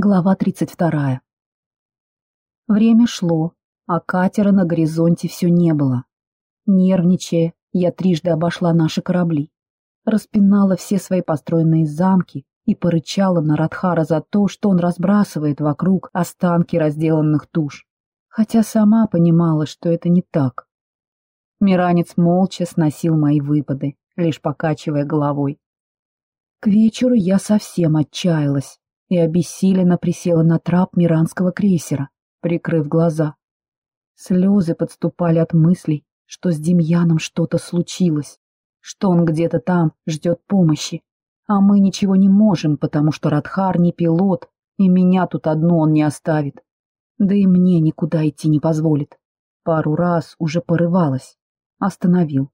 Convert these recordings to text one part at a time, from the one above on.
Глава 32. Время шло, а катера на горизонте все не было. Нервничая, я трижды обошла наши корабли, распинала все свои построенные замки и порычала на Радхара за то, что он разбрасывает вокруг останки разделанных туш, хотя сама понимала, что это не так. Миранец молча сносил мои выпады, лишь покачивая головой. К вечеру я совсем отчаялась и обессиленно присела на трап миранского крейсера, прикрыв глаза. Слезы подступали от мыслей, что с Демьяном что-то случилось, что он где-то там ждет помощи, а мы ничего не можем, потому что Радхар не пилот, и меня тут одну он не оставит. Да и мне никуда идти не позволит. Пару раз уже порывалась. Остановил.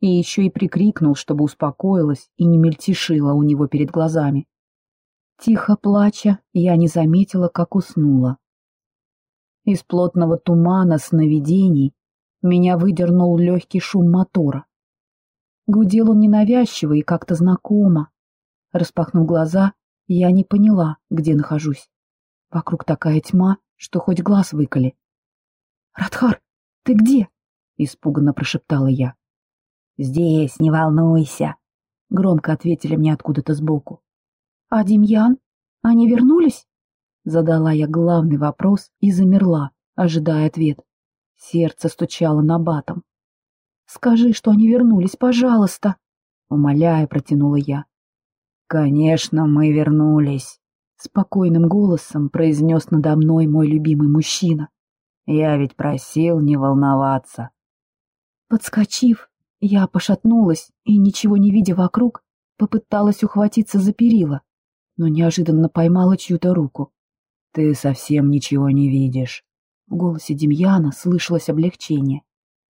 И еще и прикрикнул, чтобы успокоилась и не мельтешила у него перед глазами. Тихо плача, я не заметила, как уснула. Из плотного тумана сновидений меня выдернул легкий шум мотора. Гудел он ненавязчиво и как-то знакомо. Распахнув глаза, я не поняла, где нахожусь. Вокруг такая тьма, что хоть глаз выколи. «Радхар, ты где?» — испуганно прошептала я. «Здесь, не волнуйся», — громко ответили мне откуда-то сбоку. «А Демьян? Они вернулись?» Задала я главный вопрос и замерла, ожидая ответ. Сердце стучало на батом. «Скажи, что они вернулись, пожалуйста!» Умоляя, протянула я. «Конечно, мы вернулись!» Спокойным голосом произнес надо мной мой любимый мужчина. «Я ведь просил не волноваться!» Подскочив, я пошатнулась и, ничего не видя вокруг, попыталась ухватиться за перила но неожиданно поймала чью-то руку. «Ты совсем ничего не видишь». В голосе Демьяна слышалось облегчение.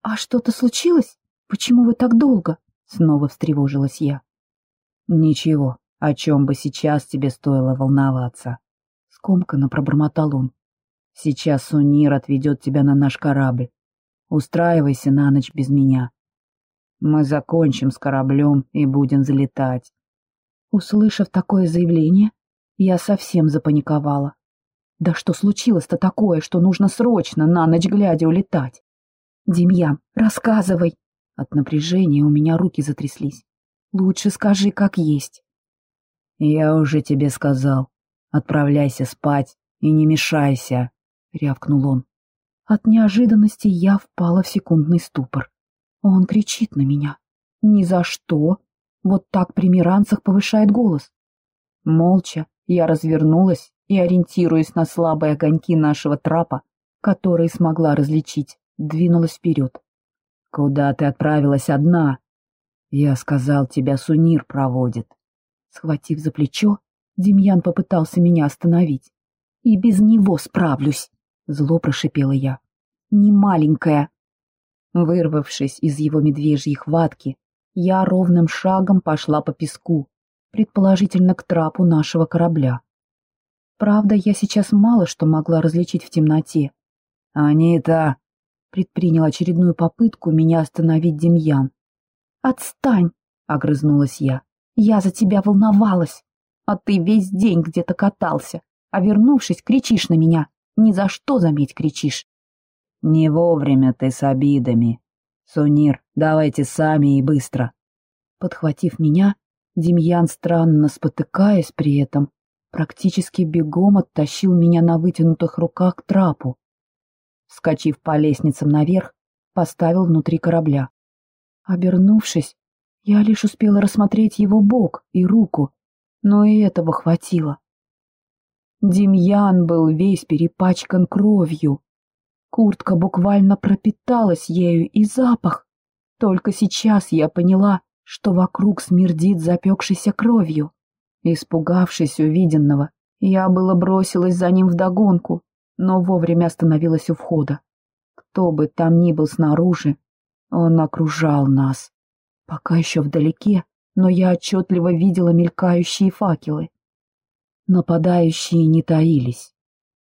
«А что-то случилось? Почему вы так долго?» Снова встревожилась я. «Ничего, о чем бы сейчас тебе стоило волноваться?» Скомканно пробормотал он. «Сейчас Сунир отведет тебя на наш корабль. Устраивайся на ночь без меня. Мы закончим с кораблем и будем залетать. Услышав такое заявление, я совсем запаниковала. Да что случилось-то такое, что нужно срочно на ночь глядя улетать? Демьян, рассказывай. От напряжения у меня руки затряслись. Лучше скажи, как есть. Я уже тебе сказал. Отправляйся спать и не мешайся, рявкнул он. От неожиданности я впала в секундный ступор. Он кричит на меня. Ни за что вот так при миранцах повышает голос. Молча я развернулась и, ориентируясь на слабые огоньки нашего трапа, которые смогла различить, двинулась вперед. «Куда ты отправилась одна?» «Я сказал, тебя Сунир проводит». Схватив за плечо, Демьян попытался меня остановить. «И без него справлюсь», — зло прошипела я. «Не маленькая». Вырвавшись из его медвежьей хватки, я ровным шагом пошла по песку, предположительно к трапу нашего корабля. Правда, я сейчас мало что могла различить в темноте. «Анита!» — предпринял очередную попытку меня остановить Демьян. «Отстань!» — огрызнулась я. «Я за тебя волновалась, а ты весь день где-то катался, а вернувшись, кричишь на меня. Ни за что, заметь, кричишь». «Не вовремя ты с обидами», «Сунир, давайте сами и быстро!» Подхватив меня, Демьян, странно спотыкаясь при этом, практически бегом оттащил меня на вытянутых руках к трапу. Вскочив по лестницам наверх, поставил внутри корабля. Обернувшись, я лишь успела рассмотреть его бок и руку, но и этого хватило. Демьян был весь перепачкан кровью, Куртка буквально пропиталась ею и запах. Только сейчас я поняла, что вокруг смердит запекшейся кровью. Испугавшись увиденного, я было бросилась за ним вдогонку, но вовремя остановилась у входа. Кто бы там ни был снаружи, он окружал нас. Пока еще вдалеке, но я отчетливо видела мелькающие факелы. Нападающие не таились.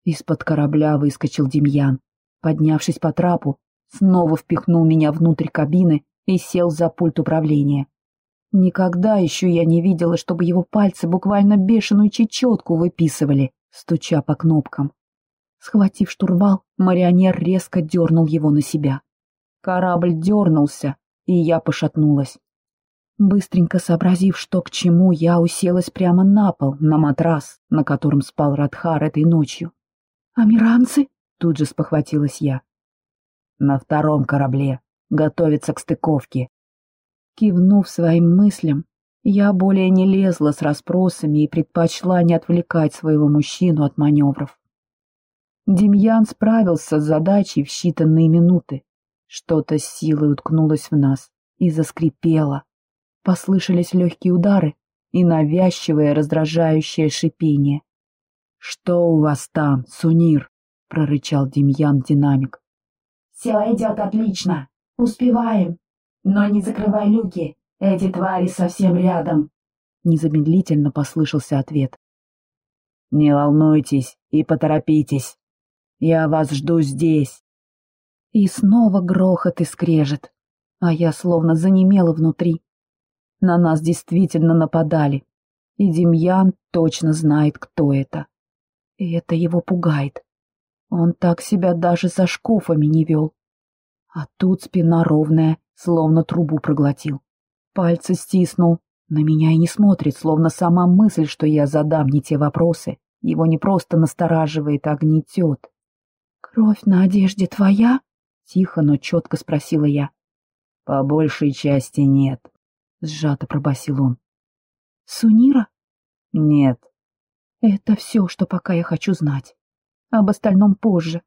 Из-под корабля выскочил Демьян. Поднявшись по трапу, снова впихнул меня внутрь кабины и сел за пульт управления. Никогда еще я не видела, чтобы его пальцы буквально бешеную чечетку выписывали, стуча по кнопкам. Схватив штурвал, марионер резко дернул его на себя. Корабль дернулся, и я пошатнулась. Быстренько сообразив, что к чему, я уселась прямо на пол, на матрас, на котором спал Радхар этой ночью. «Амиранцы?» — тут же спохватилась я. «На втором корабле. Готовится к стыковке». Кивнув своим мыслям, я более не лезла с расспросами и предпочла не отвлекать своего мужчину от маневров. Демьян справился с задачей в считанные минуты. Что-то с силой уткнулось в нас и заскрипело. Послышались легкие удары и навязчивое раздражающее шипение. «Что у вас там, Сунир?» — прорычал Демьян динамик. «Все идет отлично. Успеваем. Но не закрывай люки. Эти твари совсем рядом». Незамедлительно послышался ответ. «Не волнуйтесь и поторопитесь. Я вас жду здесь». И снова грохот и скрежет, а я словно занемела внутри. На нас действительно нападали, и Демьян точно знает, кто это. И это его пугает. Он так себя даже за шкофами не вел. А тут спина ровная, словно трубу проглотил. Пальцы стиснул, на меня и не смотрит, словно сама мысль, что я задам не те вопросы, его не просто настораживает, а гнетет. «Кровь на одежде твоя?» — тихо, но четко спросила я. «По большей части нет», — сжато пробасил он. «Сунира?» «Нет». «Это все, что пока я хочу знать. Об остальном позже».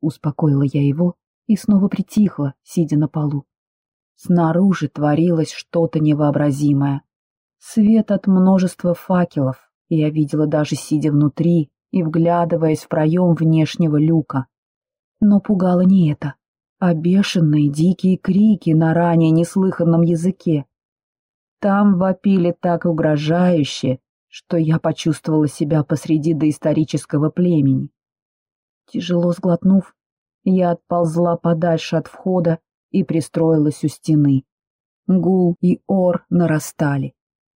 Успокоила я его и снова притихла, сидя на полу. Снаружи творилось что-то невообразимое. Свет от множества факелов я видела даже сидя внутри и вглядываясь в проем внешнего люка. Но пугало не это, а бешеные дикие крики на ранее неслыханном языке. Там вопили так угрожающе, что я почувствовала себя посреди доисторического племени. Тяжело сглотнув, я отползла подальше от входа и пристроилась у стены. Гул и ор нарастали.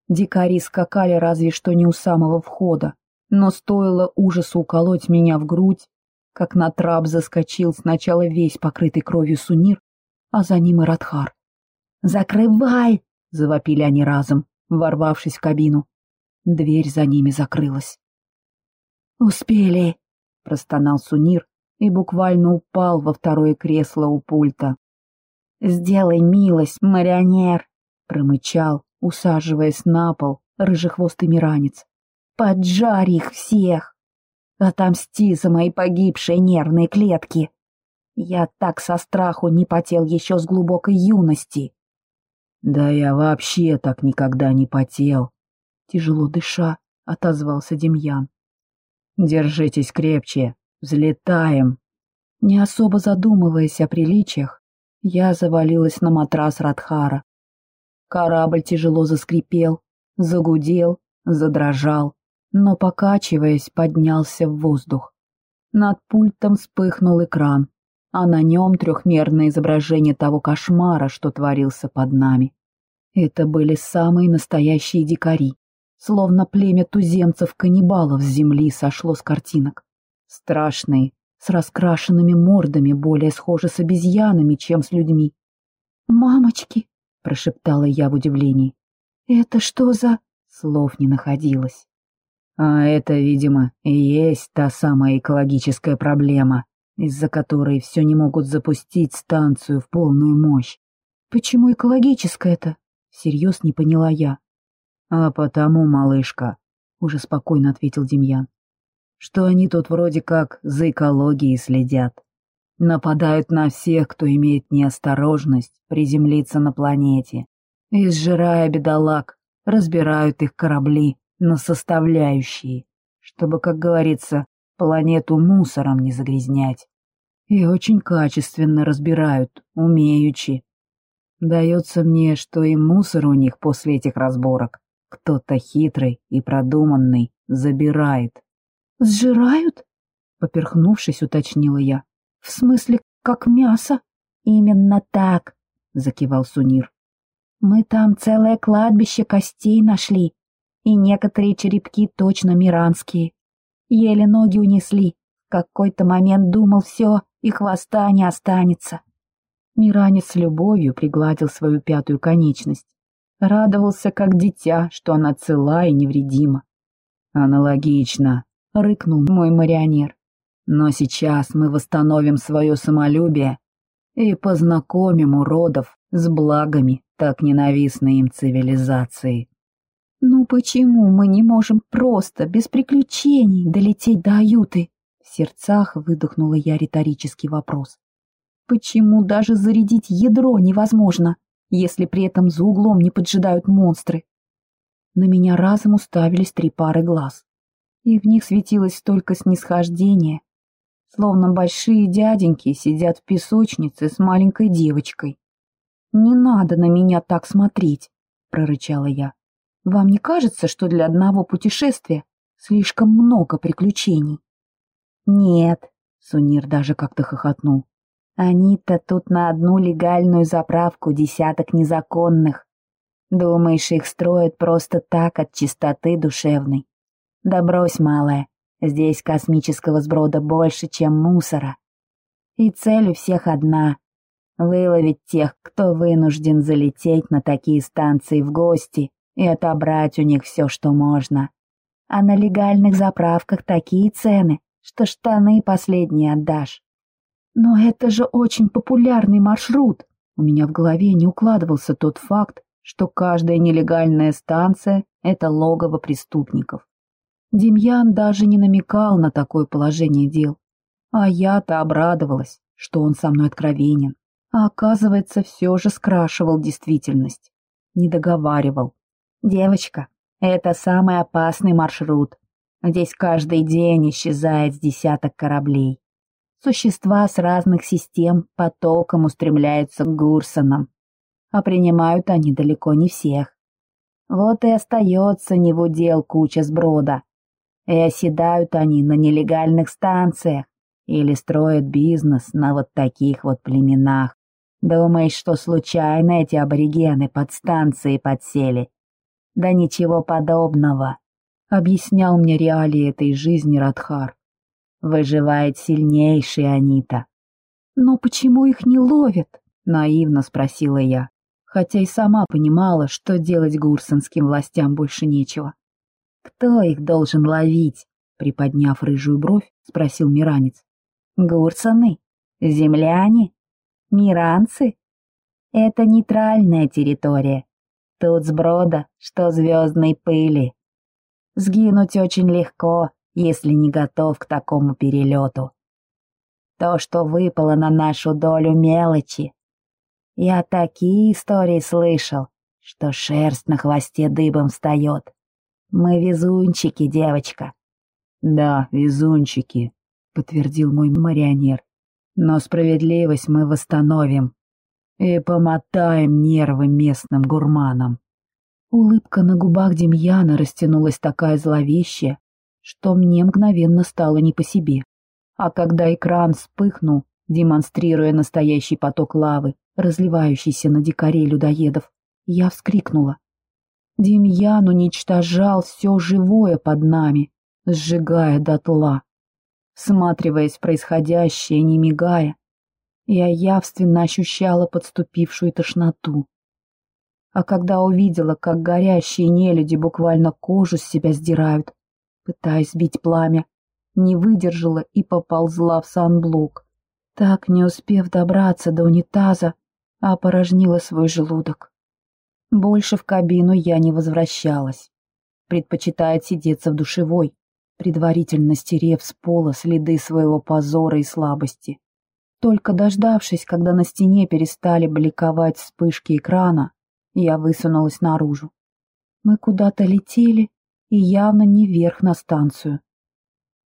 Дикари скакали разве что не у самого входа, но стоило ужасу уколоть меня в грудь, как на трап заскочил сначала весь покрытый кровью Сунир, а за ним и Радхар. «Закрывай!» — завопили они разом, ворвавшись в кабину. Дверь за ними закрылась. «Успели!» — простонал Сунир и буквально упал во второе кресло у пульта. «Сделай милость, марионер!» — промычал, усаживаясь на пол, рыжехвостый миранец. «Поджарь их всех!» Отомсти за мои погибшие нервные клетки. Я так со страху не потел еще с глубокой юности. Да я вообще так никогда не потел. Тяжело дыша, отозвался Демьян. Держитесь крепче, взлетаем. Не особо задумываясь о приличиях, я завалилась на матрас Радхара. Корабль тяжело заскрипел, загудел, задрожал но, покачиваясь, поднялся в воздух. Над пультом вспыхнул экран, а на нем трехмерное изображение того кошмара, что творился под нами. Это были самые настоящие дикари, словно племя туземцев-каннибалов с земли сошло с картинок. Страшные, с раскрашенными мордами, более схожи с обезьянами, чем с людьми. «Мамочки!» — прошептала я в удивлении. «Это что за...» Слов не находилось. А это, видимо, и есть та самая экологическая проблема, из-за которой все не могут запустить станцию в полную мощь. Почему экологическая-то? Всерьез не поняла я. А потому, малышка, уже спокойно ответил Демьян, что они тут вроде как за экологией следят. Нападают на всех, кто имеет неосторожность приземлиться на планете. И, сжирая бедолаг, разбирают их корабли на составляющие, чтобы, как говорится, планету мусором не загрязнять. И очень качественно разбирают, умеючи. Дается мне, что и мусор у них после этих разборок кто-то хитрый и продуманный забирает. «Сжирают?» — поперхнувшись, уточнила я. «В смысле, как мясо?» «Именно так», — закивал Сунир. «Мы там целое кладбище костей нашли, и некоторые черепки точно миранские. Еле ноги унесли. Какой-то момент думал, все, и хвоста не останется. Миранец с любовью пригладил свою пятую конечность. Радовался, как дитя, что она цела и невредима. «Аналогично», — рыкнул мой марионер. «Но сейчас мы восстановим свое самолюбие и познакомим уродов с благами так ненавистной им цивилизации». «Ну почему мы не можем просто, без приключений, долететь до Аюты?» В сердцах выдохнула я риторический вопрос. «Почему даже зарядить ядро невозможно, если при этом за углом не поджидают монстры?» На меня разом уставились три пары глаз, и в них светилось столько снисхождения, словно большие дяденьки сидят в песочнице с маленькой девочкой. «Не надо на меня так смотреть», — прорычала я. Вам не кажется, что для одного путешествия слишком много приключений? Нет, Сунир даже как-то хохотнул. Они-то тут на одну легальную заправку десяток незаконных. Думаешь, их строят просто так от чистоты душевной? Да брось, малая, здесь космического сброда больше, чем мусора. И цель у всех одна — выловить тех, кто вынужден залететь на такие станции в гости и отобрать у них все, что можно. А на легальных заправках такие цены, что штаны последние отдашь. Но это же очень популярный маршрут. У меня в голове не укладывался тот факт, что каждая нелегальная станция — это логово преступников. Демьян даже не намекал на такое положение дел. А я-то обрадовалась, что он со мной откровенен. А оказывается, все же скрашивал действительность. Не договаривал, «Девочка, это самый опасный маршрут. Здесь каждый день исчезает с десяток кораблей. Существа с разных систем потоком устремляются к Гурсонам, а принимают они далеко не всех. Вот и остается не в удел куча сброда. И оседают они на нелегальных станциях или строят бизнес на вот таких вот племенах. Думаешь, что случайно эти аборигены под станции подсели? Да ничего подобного, объяснял мне реалии этой жизни Радхар. Выживает сильнейший Анита. Но почему их не ловят? Наивно спросила я, хотя и сама понимала, что делать гурсонским властям больше нечего. Кто их должен ловить? Приподняв рыжую бровь, спросил Миранец. Гурсоны? Земляне? Миранцы? Это нейтральная территория, Тут сброда, что звездной пыли. Сгинуть очень легко, если не готов к такому перелету. То, что выпало на нашу долю мелочи. Я такие истории слышал, что шерсть на хвосте дыбом встает. Мы везунчики, девочка. Да, везунчики, подтвердил мой марионер. Но справедливость мы восстановим и помотаем нервы местным гурманам. Улыбка на губах Демьяна растянулась такая зловещая, что мне мгновенно стало не по себе. А когда экран вспыхнул, демонстрируя настоящий поток лавы, разливающийся на дикарей людоедов, я вскрикнула. Демьян уничтожал все живое под нами, сжигая дотла. Всматриваясь в происходящее, не мигая, я явственно ощущала подступившую тошноту. А когда увидела, как горящие нелюди буквально кожу с себя сдирают, пытаясь сбить пламя, не выдержала и поползла в санблок. Так, не успев добраться до унитаза, опорожнила свой желудок. Больше в кабину я не возвращалась. Предпочитает сидеться в душевой, предварительно стерев с пола следы своего позора и слабости. Только дождавшись, когда на стене перестали бликовать вспышки экрана, я высунулась наружу. Мы куда-то летели, и явно не вверх на станцию.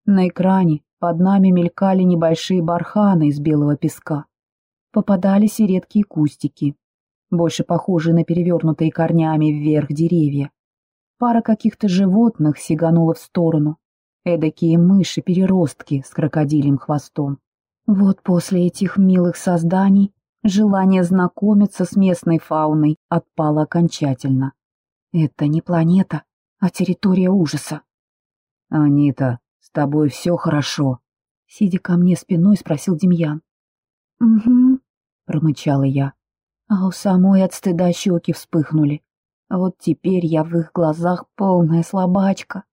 На экране под нами мелькали небольшие барханы из белого песка. Попадались и редкие кустики, больше похожие на перевернутые корнями вверх деревья. Пара каких-то животных сиганула в сторону. Эдакие мыши-переростки с крокодилем хвостом. Вот после этих милых созданий желание знакомиться с местной фауной отпало окончательно. Это не планета, а территория ужаса. «Анита, С тобой все хорошо?» Сидя ко мне спиной, спросил Демьян. «Угу», — промычала я. А у самой от стыда щеки вспыхнули. Вот теперь я в их глазах полная слабачка.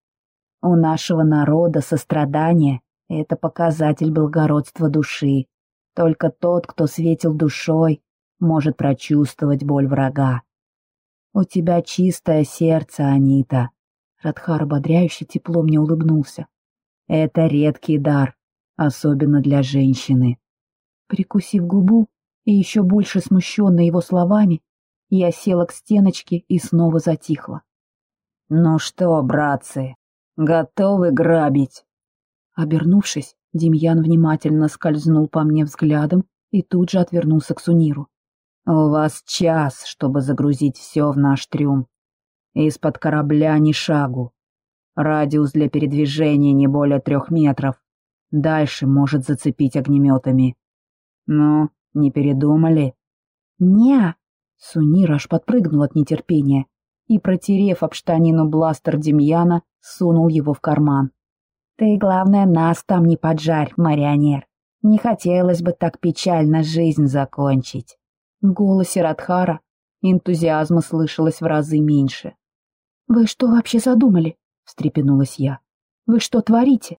У нашего народа сострадание — это показатель благородства души. Только тот, кто светил душой, может прочувствовать боль врага. У тебя чистое сердце, Анита. Радхар ободряюще тепло мне улыбнулся. Это редкий дар, особенно для женщины. Прикусив губу и еще больше смущенная его словами, я села к стеночке и снова затихла. «Ну что, братцы, готовы грабить?» Обернувшись, Демьян внимательно скользнул по мне взглядом и тут же отвернулся к Суниру. «У вас час, чтобы загрузить все в наш трюм. Из-под корабля ни шагу. Радиус для передвижения не более трех метров. Дальше может зацепить огнеметами. Ну, не передумали?» «Не!» Сунир аж подпрыгнул от нетерпения и, протерев об штанину бластер Демьяна, сунул его в карман. «Ты, главное, нас там не поджарь, марионер. Не хотелось бы так печально жизнь закончить». В голосе Радхара энтузиазма слышалось в разы меньше. «Вы что вообще задумали?» — встрепенулась я. «Вы что творите?»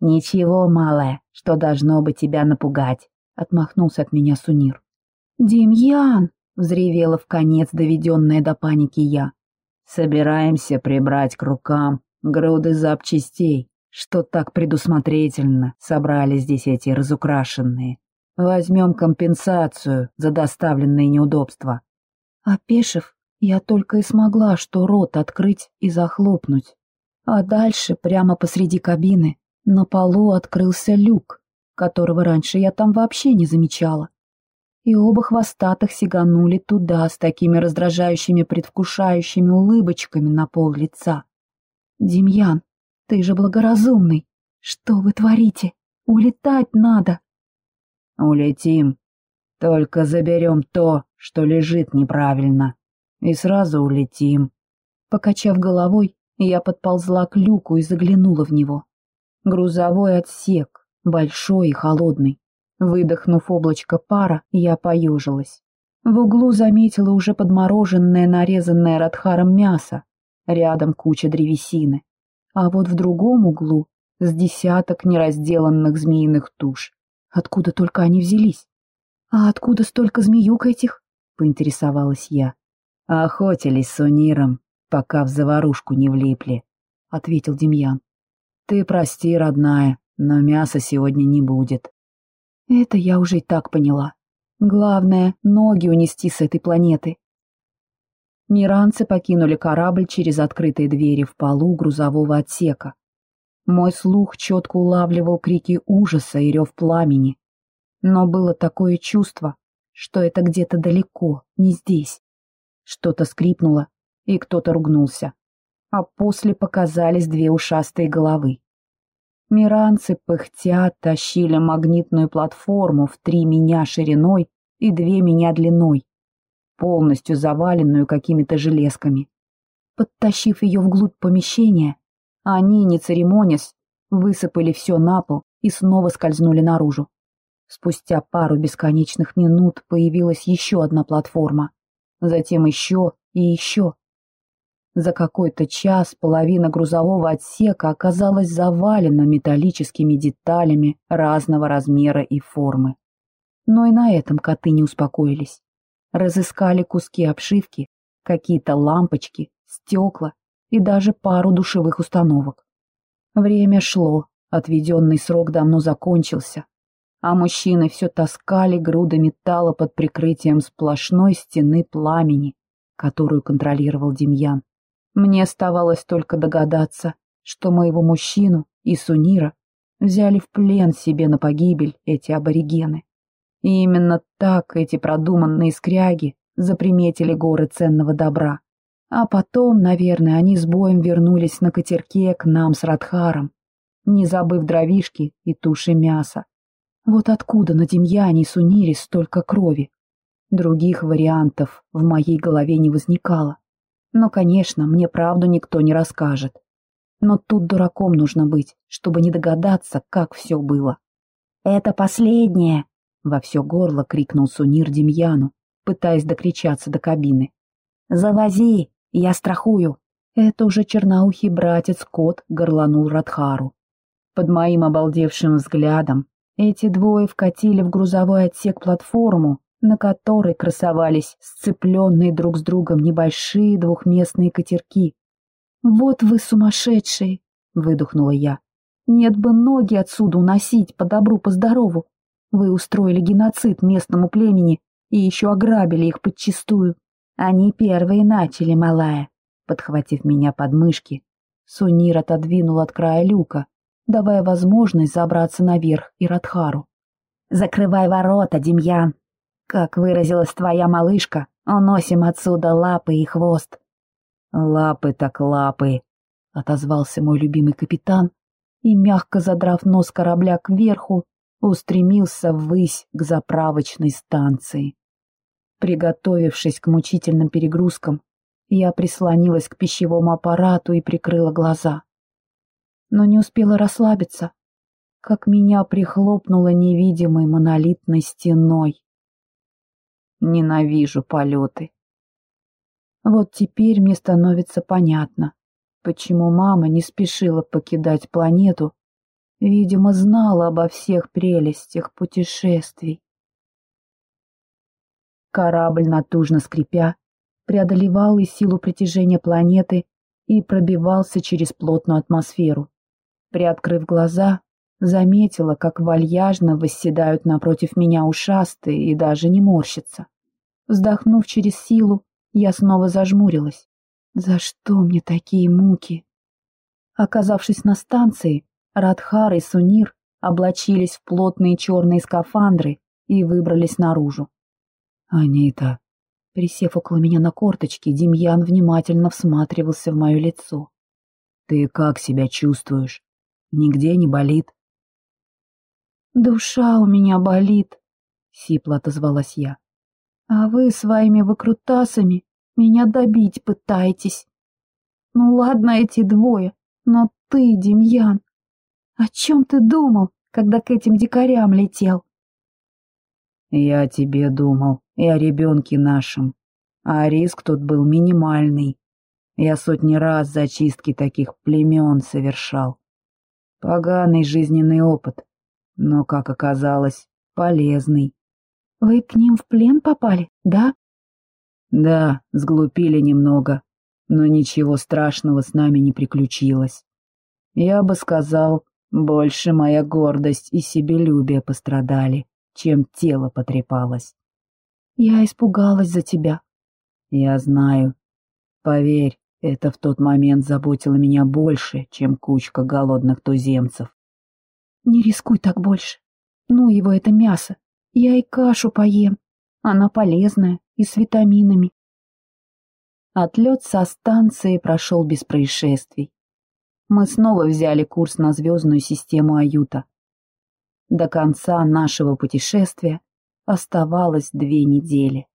«Ничего, малая, что должно бы тебя напугать», — отмахнулся от меня Сунир. «Демьян!» — взревела в конец доведенная до паники я. «Собираемся прибрать к рукам груды запчастей, что так предусмотрительно собрали здесь эти разукрашенные. Возьмем компенсацию за доставленные неудобства». Опешив, я только и смогла что рот открыть и захлопнуть. А дальше, прямо посреди кабины, на полу открылся люк, которого раньше я там вообще не замечала и оба хвостатых сиганули туда с такими раздражающими предвкушающими улыбочками на пол лица. «Демьян, ты же благоразумный! Что вы творите? Улетать надо!» «Улетим. Только заберем то, что лежит неправильно. И сразу улетим». Покачав головой, я подползла к люку и заглянула в него. Грузовой отсек, большой и холодный. Выдохнув облачко пара, я поежилась. В углу заметила уже подмороженное, нарезанное Радхаром мясо, рядом куча древесины. А вот в другом углу с десяток неразделанных змеиных туш. Откуда только они взялись? А откуда столько змеюк этих? Поинтересовалась я. Охотились с Униром, пока в заварушку не влипли, ответил Демьян. Ты прости, родная, но мяса сегодня не будет. Это я уже и так поняла. Главное — ноги унести с этой планеты. Миранцы покинули корабль через открытые двери в полу грузового отсека. Мой слух четко улавливал крики ужаса и рев пламени. Но было такое чувство, что это где-то далеко, не здесь. Что-то скрипнуло, и кто-то ругнулся. А после показались две ушастые головы. Миранцы, пыхтя, тащили магнитную платформу в три меня шириной и две меня длиной, полностью заваленную какими-то железками. Подтащив ее вглубь помещения, они, не церемонясь, высыпали все на пол и снова скользнули наружу. Спустя пару бесконечных минут появилась еще одна платформа, затем еще и еще. За какой-то час половина грузового отсека оказалась завалена металлическими деталями разного размера и формы. Но и на этом коты не успокоились. Разыскали куски обшивки, какие-то лампочки, стекла и даже пару душевых установок. Время шло, отведенный срок давно закончился, а мужчины все таскали груды металла под прикрытием сплошной стены пламени, которую контролировал Демьян. Мне оставалось только догадаться, что моего мужчину и Сунира взяли в плен себе на погибель эти аборигены. И именно так эти продуманные скряги заприметили горы ценного добра. А потом, наверное, они с боем вернулись на катерке к нам с Радхаром, не забыв дровишки и туши мяса. Вот откуда на Демьяне и Сунире столько крови? Других вариантов в моей голове не возникало. Но, конечно, мне правду никто не расскажет. Но тут дураком нужно быть, чтобы не догадаться, как все было. «Это последнее!» — во все горло крикнул Сунир Демьяну, пытаясь докричаться до кабины. «Завози, я страхую!» Это уже черноухий братец Кот горланул Радхару. Под моим обалдевшим взглядом эти двое вкатили в грузовой отсек платформу, на которой красовались сцепленные друг с другом небольшие двухместные катерки. «Вот вы сумасшедшие!» — выдохнула я. «Нет бы ноги отсюда уносить по добру, по здорову. Вы устроили геноцид местному племени и еще ограбили их подчистую. Они первые начали, малая». Подхватив меня под мышки, Сунир отодвинул от края люка, давая возможность забраться наверх и Радхару. «Закрывай ворота, Демьян!» Как выразилась твоя малышка, уносим отсюда лапы и хвост. Лапы так лапы, отозвался мой любимый капитан и, мягко задрав нос корабля кверху, устремился ввысь к заправочной станции. Приготовившись к мучительным перегрузкам, я прислонилась к пищевому аппарату и прикрыла глаза. Но не успела расслабиться, как меня прихлопнуло невидимой монолитной стеной. Ненавижу полеты. Вот теперь мне становится понятно, почему мама не спешила покидать планету, видимо, знала обо всех прелестях путешествий. Корабль, натужно скрипя, преодолевал и силу притяжения планеты и пробивался через плотную атмосферу. Приоткрыв глаза, заметила, как вальяжно восседают напротив меня ушастые и даже не морщатся. Вздохнув через силу, я снова зажмурилась. За что мне такие муки? Оказавшись на станции, Радхар и Сунир облачились в плотные черные скафандры и выбрались наружу. «Анита!» Присев около меня на корточки, Демьян внимательно всматривался в мое лицо. «Ты как себя чувствуешь? Нигде не болит?» «Душа у меня болит», — сипло отозвалась я. А вы своими выкрутасами меня добить пытаетесь. Ну ладно эти двое, но ты, Демьян, о чем ты думал, когда к этим дикарям летел? Я тебе думал и о ребенке нашем, а риск тут был минимальный. Я сотни раз зачистки таких племен совершал. Поганый жизненный опыт, но, как оказалось, полезный. Вы к ним в плен попали, да? Да, сглупили немного, но ничего страшного с нами не приключилось. Я бы сказал, больше моя гордость и себелюбие пострадали, чем тело потрепалось. Я испугалась за тебя. Я знаю. Поверь, это в тот момент заботило меня больше, чем кучка голодных туземцев. Не рискуй так больше. Ну его это мясо, я и кашу поем. Она полезная и с витаминами. Отлет со станции прошел без происшествий. Мы снова взяли курс на звездную систему Аюта. До конца нашего путешествия оставалось две недели.